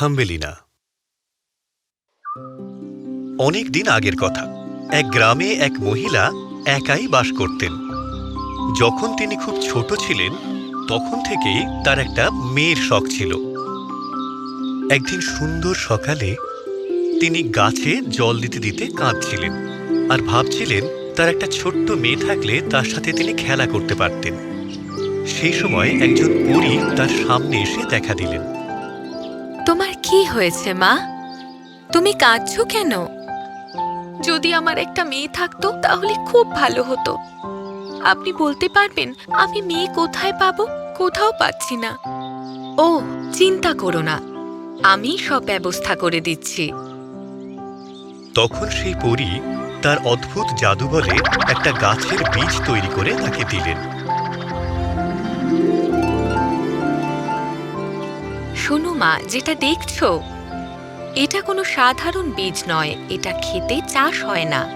Thumbelina. অনেক দিন আগের কথা, এক গ্রামে এক মহিলা একাই বাস করতেন। যখন তিনি খুব ছোট ছিলেন, তখন থেকেই তার একটা মেয়ের শখ ছিল। একদিন সুন্দর সকালে তিনি গাছে জল দিতে দিতে কাঁদছিলেন আর ভাবছিলেন তার একটা ছোট্ট মেয়ে থাকলে তার সাথে তিনি খেলা করতে পারতেন। সেই সময় একজন পরী তার সামনে এসে দেখা দিলেন। তোমার কি হয়েছে, মা? তুমি কাঁদছো কেন? যদি আমার একটা মেয়ে থাকতো, তাহলে খুব ভালো হতো। আপনি বলতে পারবেন, আমি মেয়ে কোথায় পাবো, কোথাও পাচ্ছি না। ও, চিন্তা করো না। আমি সব ব্যবস্থা করে দিচ্ছি। তখন সেই পরী তার অদ্ভুত জাদু একটা গাছের বীজ তৈরি করে তাকে দিলেন। শোনো মা, যেটা দেখছ, এটা কোনো সাধারণ বীজ নয়, এটা খেতে চাষ হয় না।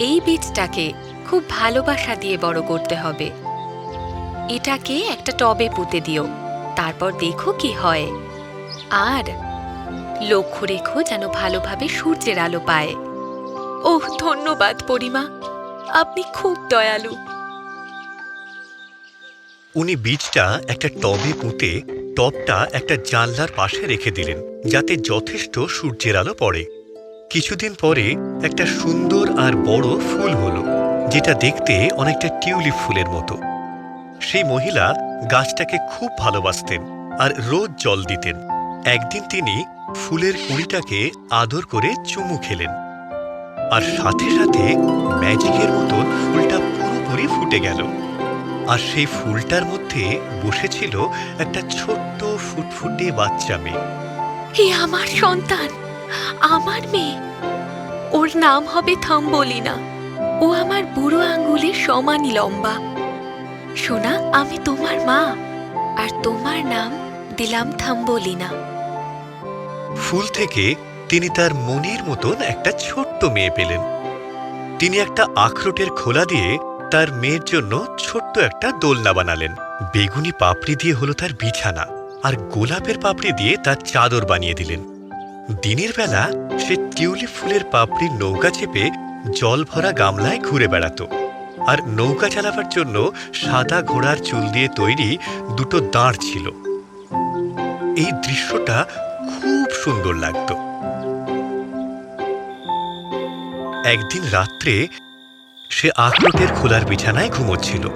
এই বীজটাকে খুব ভালোবাসা দিয়ে বড় করতে হবে। এটাকে একটা টবে পুঁতে দিও, তারপর দেখো কি হয়। আর লক্ষ্য রেখো যেন ভালোভাবে সূর্যের আলো পায়। ওহ, ধন্যবাদ পরিমা, আপনি খুব দয়ালু। উনি বীজটা একটা টবে পুঁতে টবটা একটা জানলার পাশে রেখে দিলেন, যাতে যথেষ্ট সূর্যের আলো পড়ে। কিছুদিন পরে একটা সুন্দর আর বড় ফুল হলো, যেটা দেখতে অনেকটা টিউলিপ ফুলের মতো। সেই মহিলা গাছটাকে খুব ভালোবাসতেন আর রোজ জল দিতেন। একদিন তিনি ফুলের কুড়িটাকে আদর করে চুমু খেলেন। আর সাথে সাথে ম্যাজিকের মতন ফুলটা পুরোপুরি ফুটে গেল। আর সেই ফুলটার মধ্যে বসেছিল একটা ছোট্ট ফুটফুটে বাচ্চা মেয়ে। হে আমার সন্তান আমার মেয়ে। ওর নাম হবে থাম্বলিনা। ও আমার বুড়ো আঙ্গুলের সমানই লম্বা। সোনা আমি তোমার মা আর তোমার নাম দিলাম থাম্বলিনা। ফুল থেকে তিনি তার মনির মতন একটা ছোট্ট মেয়ে পেলেন। তিনি একটা আখরোটের খোলা দিয়ে তার মেয়ের জন্য ছোট্ট একটা দোলনা বানালেন। বেগুনি পাপড়ি দিয়ে হলো তার বিছানা, আর গোলাপের পাপড়ি দিয়ে তার চাদর বানিয়ে দিলেন। দিনের বেলা সে টিউলিপ ফুলের পাপড়ির নৌকা চেপে জল ভরা গামলায় ঘুরে বেড়াতো, আর নৌকা চালাবার জন্য সাদা ঘোড়ার চুল দিয়ে তৈরি দুটো দাঁড় ছিল। এই দৃশ্যটা খুব সুন্দর লাগতো। একদিন রাত্রে সে আখরোটের খোলার বিছানায় ঘুমোচ্ছিল।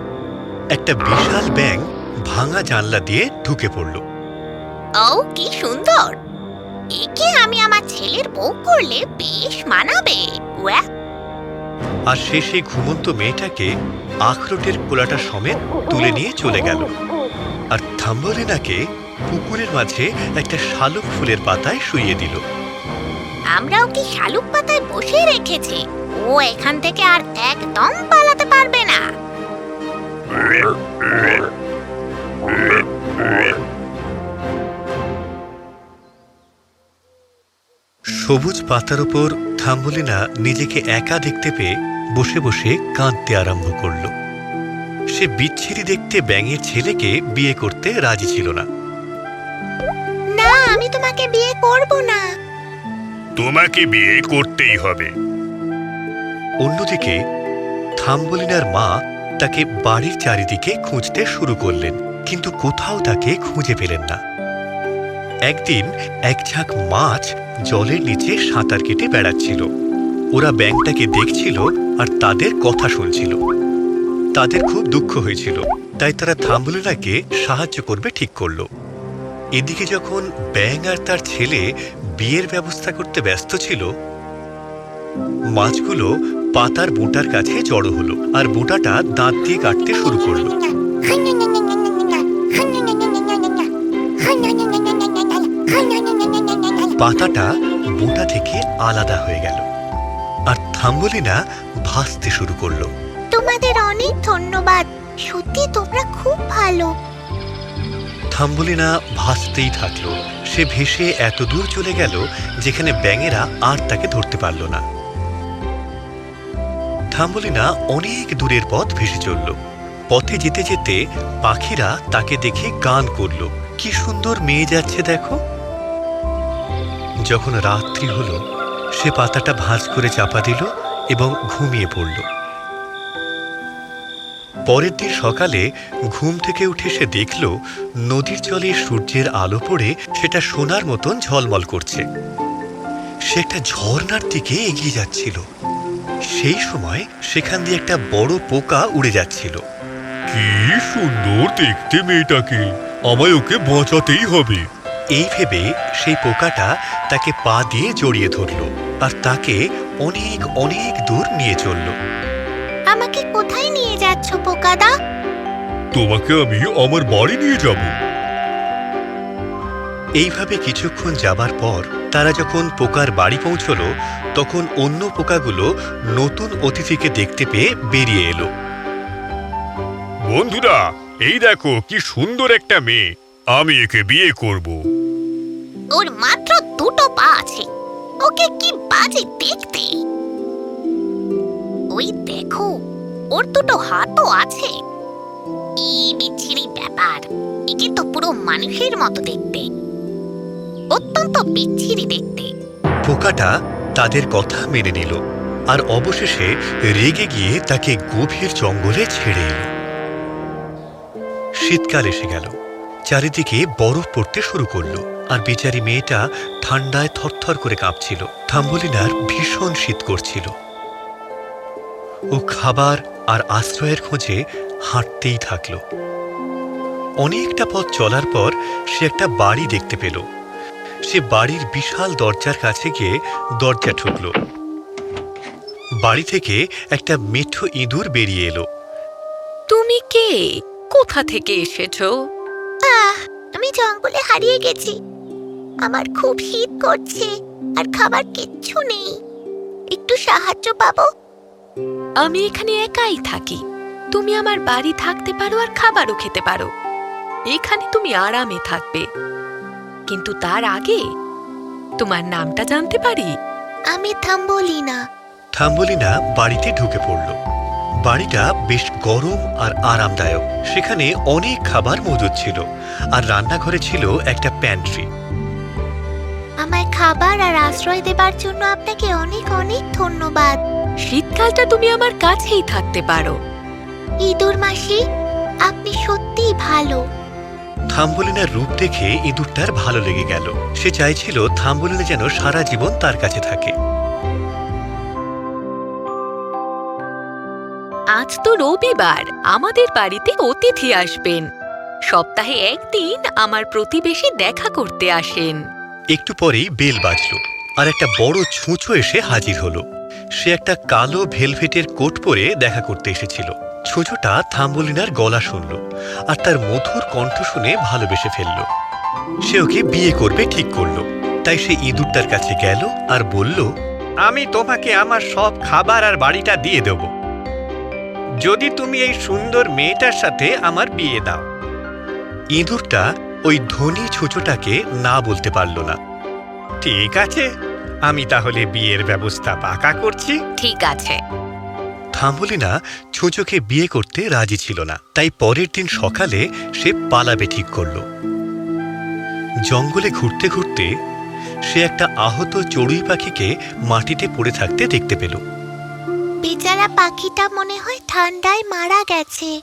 একটা বিশাল ব্যাং ভাঙা জানলা দিয়ে ঢুকে পড়ল। ও কি সুন্দর! একে আমি আমার ছেলের বউ করলে বেশ মানাবে আর সে সেই ঘুমন্ত মেয়েটাকে আখরোটের খোলাটা সমেত তুলে নিয়ে চলে গেল। আর থাম্বরিনাকে পুকুরের মাঝে একটা শালুক ফুলের পাতায় শুইয়ে দিল। আমরা ওকে শালুক পাতায় বসে রেখেছি? ও এখান থেকে আর একদম পালাতে পারবে না। সবুজ পাতার উপর থাম্বলিনা নিজেকে একা দেখতে পেয়ে বসে বসে কাঁদতে আরম্ভ করল। সে বিচ্ছিরি দেখতে ব্যাঙের ছেলেকে বিয়ে করতে রাজি ছিল না। না আমি তোমাকে বিয়ে করব না। তোমাকে বিয়ে করতেই হবে। অন্যদিকে, থাম্বলিনার মা তাকে বাড়ির চারিদিকে খুঁজতে শুরু করলেন, কিন্তু কোথাও তাকে খুঁজে পেলেন না। একদিন এক ঝাঁক মাছ জলের নিচে সাঁতার কেটে বেড়াচ্ছিল। ওরা ব্যাংকটাকে দেখছিল আর তাদের কথা শুনছিল। তাদের খুব দুঃখ হয়েছিল, তাই তারা থাম্বলিনাকে সাহায্য করবে ঠিক করল। এদিকে যখন ব্যাং আর তার ছেলে বিয়ের ব্যবস্থা করতে ব্যস্ত ছিল, মাছগুলো পাতার বোটার কাছে জড়ো হলো আর বোটাটা দাঁত দিয়ে কাটতে শুরু করল। পাতাটা বোটা থেকে আলাদা হয়ে গেল আর থাম্বলিনা ভাসতে শুরু করল। তোমাদের অনেক ধন্যবাদ। সত্যি তোমরা খুব ভালো। থাম্বলিনা ভাসতেই থাকল। সে ভেসে এত দূর চলে গেল যেখানে ব্যাঙেরা আর তাকে ধরতে পারল না। থাম্বলিনা অনেক দূরের পথ ভেসে চলল। পথে যেতে যেতে পাখিরা তাকে দেখে গান করল, কি সুন্দর মেয়ে যাচ্ছে দেখো। যখন রাত্রি হলো, সে পাতাটা ভাঁজ করে চাপা দিল এবং ঘুমিয়ে পড়ল। পরের দিন সকালে ঘুম থেকে উঠে সে দেখল, নদীর জলে সূর্যের আলো পড়ে সেটা সোনার মতন ঝলমল করছে। সে একটা ঝর্ণার দিকে এগিয়ে যাচ্ছিল। সেই সময় সেখান দিয়ে একটা বড় পোকা উড়ে যাচ্ছিল। কি সুন্দর দেখতে মেয়েটাকে। আমায় ওকে বাঁচাতেই হবে। এই ভেবে সেই পোকাটা তাকে পা দিয়ে জড়িয়ে ধরল আর তাকে অনেক অনেক দূর নিয়ে চলল। আমাকে কোথায় নিয়ে যাচ্ছ পোকাদা? তোমাকে আমি আমার বাড়ি নিয়ে যাব। এইভাবে কিছুক্ষণ যাবার পর তারা যখন পোকার বাড়ি পৌঁছল তখন অন্য পোকাগুলো নতুন অতিথিকে দেখতে পেয়ে বেরিয়ে এলো। বন্ধুরা এই দেখো কি সুন্দর একটা মেয়ে। আমি একে বিয়ে করব। ওর মাত্র দুটো পা আছে। ওকে কি বাজে দেখতে? ওই দেখো ওর দুটো হাতও আছে। কি বিচ্ছিরি ব্যাপার। একে তো পুরো মানুষের মতো দেখতে। অত্যন্ত বিচ্ছিরি দেখতে। পোকাটা তাদের কথা মেনে নিল আর অবশেষে রেগে গিয়ে তাকে গভীর জঙ্গলে ছেড়ে এলো। শীতকাল এসে গেল। চারিদিকে বরফ পড়তে শুরু করল আর বেচারি মেয়েটা ঠান্ডায় থরথর করে কাঁপছিল। থাম্বলিনার ভীষণ শীত করছিল। ও খাবার আর আশ্রয়ের খোঁজে হাঁটতেই থাকল। অনেকটা পথ চলার পর সে একটা বাড়ি দেখতে পেল। সে বাড়ির বিশাল দরজার কাছে গিয়ে দরজা ঠুকল। বাড়ি থেকে একটা মেঠো ইঁদুর বেরিয়ে এলো। তুমি কে? কোথা থেকে এসেছ? আহ আমি জঙ্গলে হারিয়ে গেছি। আমার খুব শীত করছে আর খাবার কিচ্ছু নেই। একটু সাহায্য পাবো? আমি এখানে একাই থাকি। তুমি আমার বাড়ি থাকতে পারো আর খাবারও খেতে পারো। এখানে তুমি আরামে থাকবে। কিন্তু তার আগে তোমার নামটা জানতে পারি? আমি থাম্বলি না থাম্বলিনা বাড়িতে ঢুকে পড়ল। বাড়িটা বেশ গরম আর আরামদায়ক। সেখানে অনেক খাবার মজুদ ছিল আর রান্নাঘরে ছিল একটা প্যান্ট্রি আমায় খাবার আর আশ্রয় দেবার জন্য আপনাকে অনেক অনেক ধন্যবাদ। শীতকালটা তুমি আমার কাছেই থাকতে পারো। ইঁদুর মাসি আপনি সত্যিই ভালো। থাম্বলিনার রূপ দেখে ইঁদুরটার ভালো লেগে গেল। সে চাইছিল থাম্বলিনা যেন সারা জীবন তার কাছে থাকে। আজ তো রবিবার আমাদের বাড়িতে অতিথি আসবেন। সপ্তাহে একদিন আমার প্রতিবেশী দেখা করতে আসেন। একটু পরেই বেল বাজল আর একটা বড় ছুঁচো এসে হাজির হলো। সে একটা কালো ভেলভেটের কোট পরে দেখা করতে এসেছিল। ছুঁচোটা থাম্বলিনার গলা শুনল আর তার মধুর কণ্ঠ শুনে ভালোবেসে ফেলল। সে ওকে বিয়ে করবে ঠিক করল। তাই সে ইঁদুরটার কাছে গেল আর বলল, আমি তোমাকে আমার সব খাবার আর বাড়িটা দিয়ে দেব। যদি তুমি এই সুন্দর মেয়েটার সাথে আমার বিয়ে দাও ইঁদুরটা ওই ধনী ছুঁচোটাকে না বলতে পারল না। ঠিক আছে, আমি তাহলে বিয়ের ব্যবস্থা পাকা করছি। ঠিক আছে। থাম্বলিনা ছুঁচোকে বিয়ে করতে রাজি ছিল না। তাই পরের দিন সকালে সে পালাবে ঠিক করল। জঙ্গলে ঘুরতে ঘুরতে সে একটা আহত চড়ুই পাখিকে মাটিতে পড়ে থাকতে দেখতে পেল। বেচারা পাখিটা মনে হয় ঠান্ডায় মারা গেছে।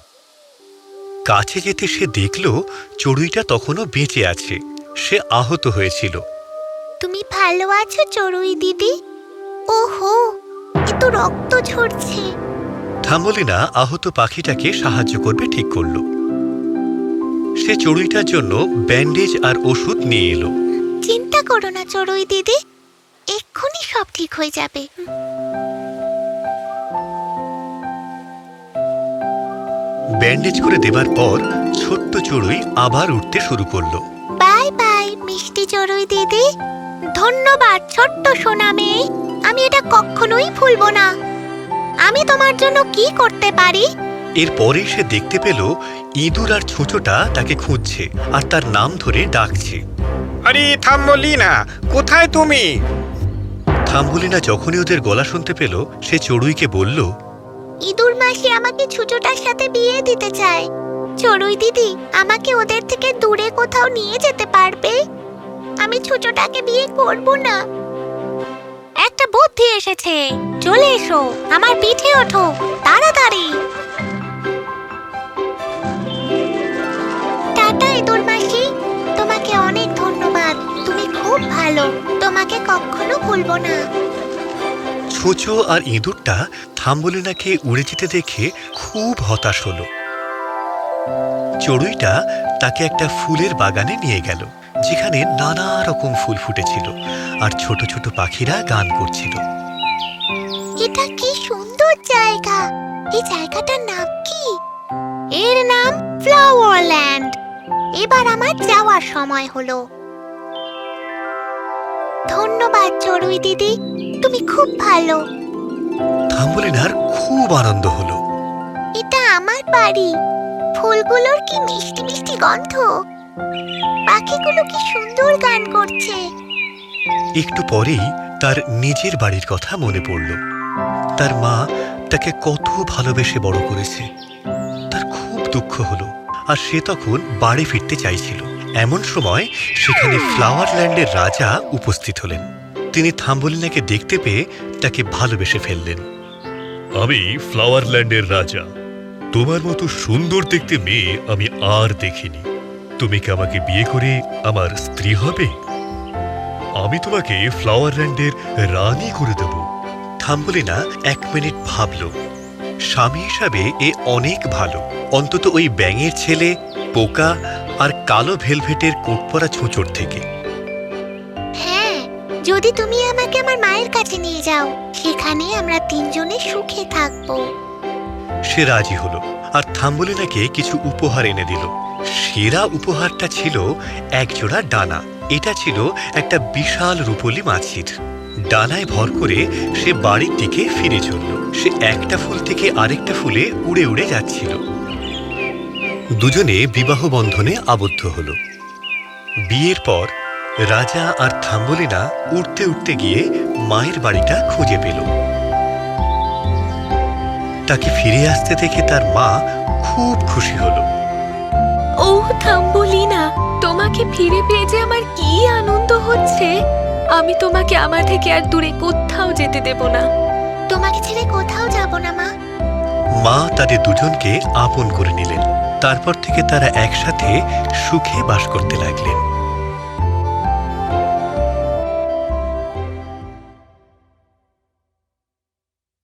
কাছে যেতে সে দেখল চড়ুইটা তখনও বেঁচে আছে। সে আহত হয়েছিল। তুমি ভালো আছো চড়ুই দিদি? ওহো! এ তো রক্ত ঝরছে। থাম্বলিনা আহত পাখিটাকে সাহায্য করবে ঠিক করল। সে চড়ুইটার জন্য ব্যান্ডেজ আর ওষুধ নিয়ে এলো। চিন্তা করো না চড়ুই দিদি এক্ষুনি সব ঠিক হয়ে যাবে। ব্যান্ডেজ করে দেবার পর ছোট্ট চড়ুই আবার উঠতে শুরু করল। বাই বাই মিষ্টি চড়ুই দিদি। ধন্যবাদ ছোট্ট সোনা মেয়ে। আমি এটা কখনোই ভুলবো না। আমি তোমার জন্য কি করতে পারি? এরপরে সে দেখতে পেল ইঁদুর আর ছুঁচোটা তাকে খুঁজছে আর তার নাম ধরে ডাকছে। আরে থাম্বলিনা কোথায় তুমি? থাম্বুলিনা যখনই ওদের গলা শুনতে পেল সে চড়ুইকে বলল ইঁদুর মাসি আমাকে ছুচোটার সাথে বিয়ে দিতে চায়। চড়ুই দিদি আমাকে ওদের থেকে দূরে কোথাও নিয়ে যেতে পারবে? আমি ছোটটাকে বিয়ে করব না। একটা বুদ্ধি এসেছে। চলে এসো, আমার পিঠে ওঠো, তাড়াতাড়ি। খুব ভালো, তোমাকে না। আর ইঁদুরটা উড়ে দেখে খুব হতাশ হলো। চড়ুইটা তাকে একটা ফুলের বাগানে নিয়ে গেল। যেখানে নানা রকম ফুল ফুটেছিল আর ছোট ছোট পাখিরা গান করছিল। এটা কি সুন্দর জায়গা। এই জায়গাটার নাম কি? এর নাম ফ্লাওয়ার ল্যান্ড এবার আমার যাওয়ার সময় হলো। ধন্যবাদ চড়ুই দিদি তুমি খুব ভালো। থাম্বলিনার খুব আনন্দ হলো। এটা আমার বাড়ি। ফুলগুলোর কি মিষ্টি মিষ্টি গন্ধ? পাখিগুলো কি সুন্দর গান করছে। একটু পরেই তার নিজের বাড়ির কথা মনে পড়ল। তার মা তাকে কত ভালোবেসে বড় করেছে। তার খুব দুঃখ হলো আর সে তখন বাড়ি ফিরতে চাইছিল। এমন সময় সেখানে ফ্লাওয়ার ল্যান্ডের রাজা উপস্থিত হলেন। তিনি থাম্বলিনাকে দেখতে পেয়ে তাকে ভালোবেসে ফেললেন। আমি ফ্লাওয়ার ল্যান্ডের রাজা। তোমার মতো সুন্দর দেখতে মেয়ে আমি আর দেখিনি। তুমি কি আমাকে বিয়ে করে আমার স্ত্রী হবে? আমি তোমাকে ফ্লাওয়ার ল্যান্ডের রানী করে দেব। থাম্বলিনা এক মিনিট ভাবল। স্বামী হিসাবে এ অনেক ভালো। অন্তত ওই ব্যাঙের ছেলে পোকা আর কালো ভেলভেটের কোট পরা ছুঁচোর থেকে। হ্যাঁ যদি তুমি আমাকে আমার মায়ের কাছে নিয়ে যাও সেখানে আমরা তিনজনে সুখে থাকব। সে রাজি হলো। আর থাম্বলিনাকে কিছু উপহার এনে দিল। সেরা উপহারটা ছিল একজোড়া ডানা। এটা ছিল একটা বিশাল রূপলি মাছির। ডানায় ভর করে সে বাড়ির দিকে ফিরে চলল। সে একটা ফুল থেকে আরেকটা ফুলে উড়ে উড়ে যাচ্ছিল। দুজনে বিবাহ বন্ধনে আবদ্ধ হল। বিয়ের পর রাজা আর থাম্বলিনা উঠতে উঠতে গিয়ে মায়ের বাড়িটা খুঁজে পেল। তাকে ফিরে আসতে দেখে তার মা খুব খুশি হলো। ও থাম্বলিনা তোমাকে ফিরে পেয়ে যে আমার কি আনন্দ হচ্ছে আমি তোমাকে আমার থেকে আর দূরে কোথাও যেতে দেব না। তোমাকে ছেড়ে কোথাও যাব না মা। মা তাদের দুজনকে আপন করে নিলেন। তারপর থেকে তারা একসাথে সুখে বাস করতে লাগলেন।